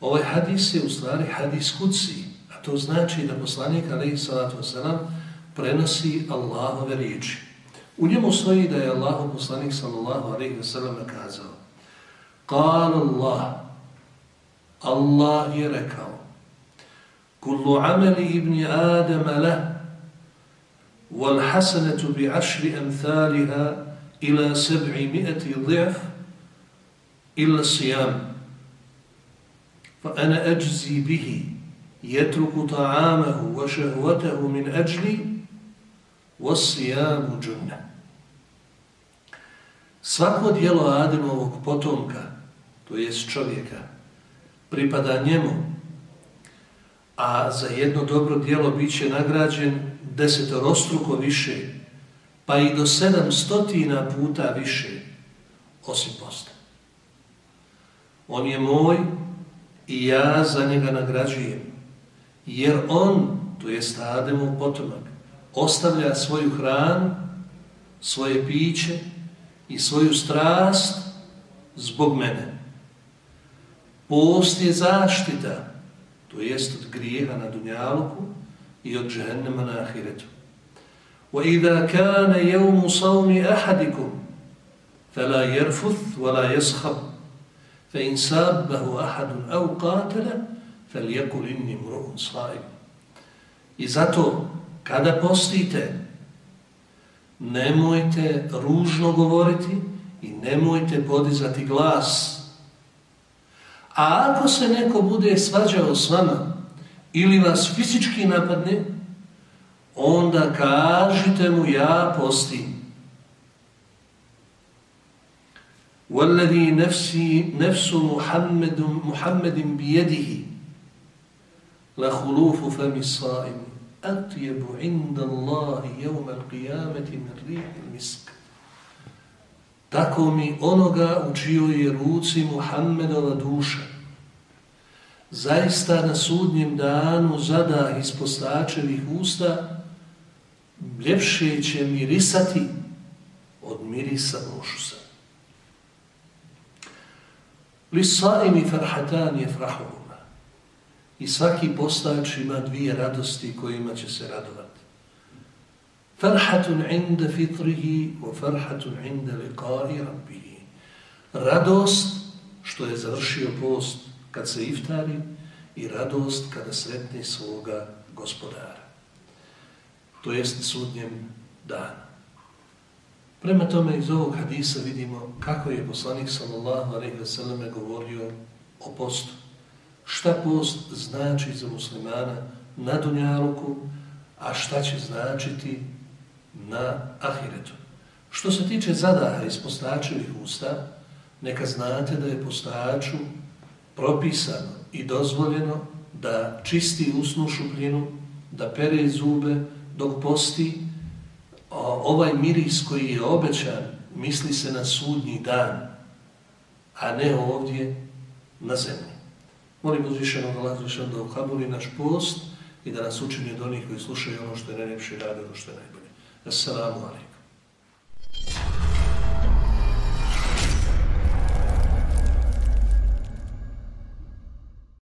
Ovaj hadis je u stvari hadis kuci, a to znači da poslanik alaihi salatu wasalam prenosi Allahove riječi. U njemu stoji da je Allahu poslanik sallallahu alaihi wasalam kazao Qala Allah, Allah je rekao Kullu ameli ibn Adama lah wal بعشر bi ašri amthaliha ila seb'i الصيام dhif ila sijam fa ana ajzi bihi yetruku ta'amahu wa šehvatahu min ajli Svako dijelo Ademovog potomka, to jest čovjeka, pripada njemu, a za jedno dobro dijelo bit će nagrađen desetorostruko više, pa i do sedamstotina puta više, osim posta. On je moj i ja za njega nagrađujem, jer on, to je Ademov potomak, ostavlja svoju hranu, svoje piće i svoju strast zbog mene. Post je zaštita, to jest od grijeha na dunjaluku i od džehennema na ahiretu. وَإِذَا كَانَ يَوْمُ صَوْمِ أَحَدِكُمْ فَلَا يَرْفُثْ وَلَا يَسْخَبْ فَإِنْ سَابَّهُ أَحَدٌ أَوْ قَاتَلَ فَلْيَكُلْ إِنِّي مْرُهُ صَائِمٌ I zato, kada postite, nemojte ružno govoriti i nemojte podizati glas A ako se neko bude svađao s vama ili vas fizički napadne, onda kažite mu ja postim. والذي نفسي نفس محمد محمد بيده لخلوف فم الصائم أطيب عند الله يوم القيامة من ريح المسك tako mi onoga u čijoj je ruci Muhammedova duša. Zaista na sudnjem danu zada iz postačevih usta ljepše će mirisati od mirisa mušusa. Li saimi farhatan je frahuma. I svaki postač ima dvije radosti kojima će se radovati. Farhatun inda fitrihi wa farhatun inda liqa'i rabbihi. Radost što je završio post kad se iftari i radost kada sretne svoga gospodara. To jest sudnjem dana. Prema tome iz ovog hadisa vidimo kako je poslanik sallallahu alaihi ve selleme govorio o postu. Šta post znači za muslimana na dunjaluku, a šta će značiti na ahiretu. Što se tiče zadaha iz postačevih usta, neka znate da je postaču propisano i dozvoljeno da čisti usnu šupljinu, da pere zube dok posti ovaj miris koji je obećan misli se na sudnji dan, a ne ovdje na zemlji. Molim uzvišeno da lazišan da okabuli naš post i da nas učinje do njih koji slušaju ono što je najljepše i rade ono što je najbolje. Assalamu alaikum.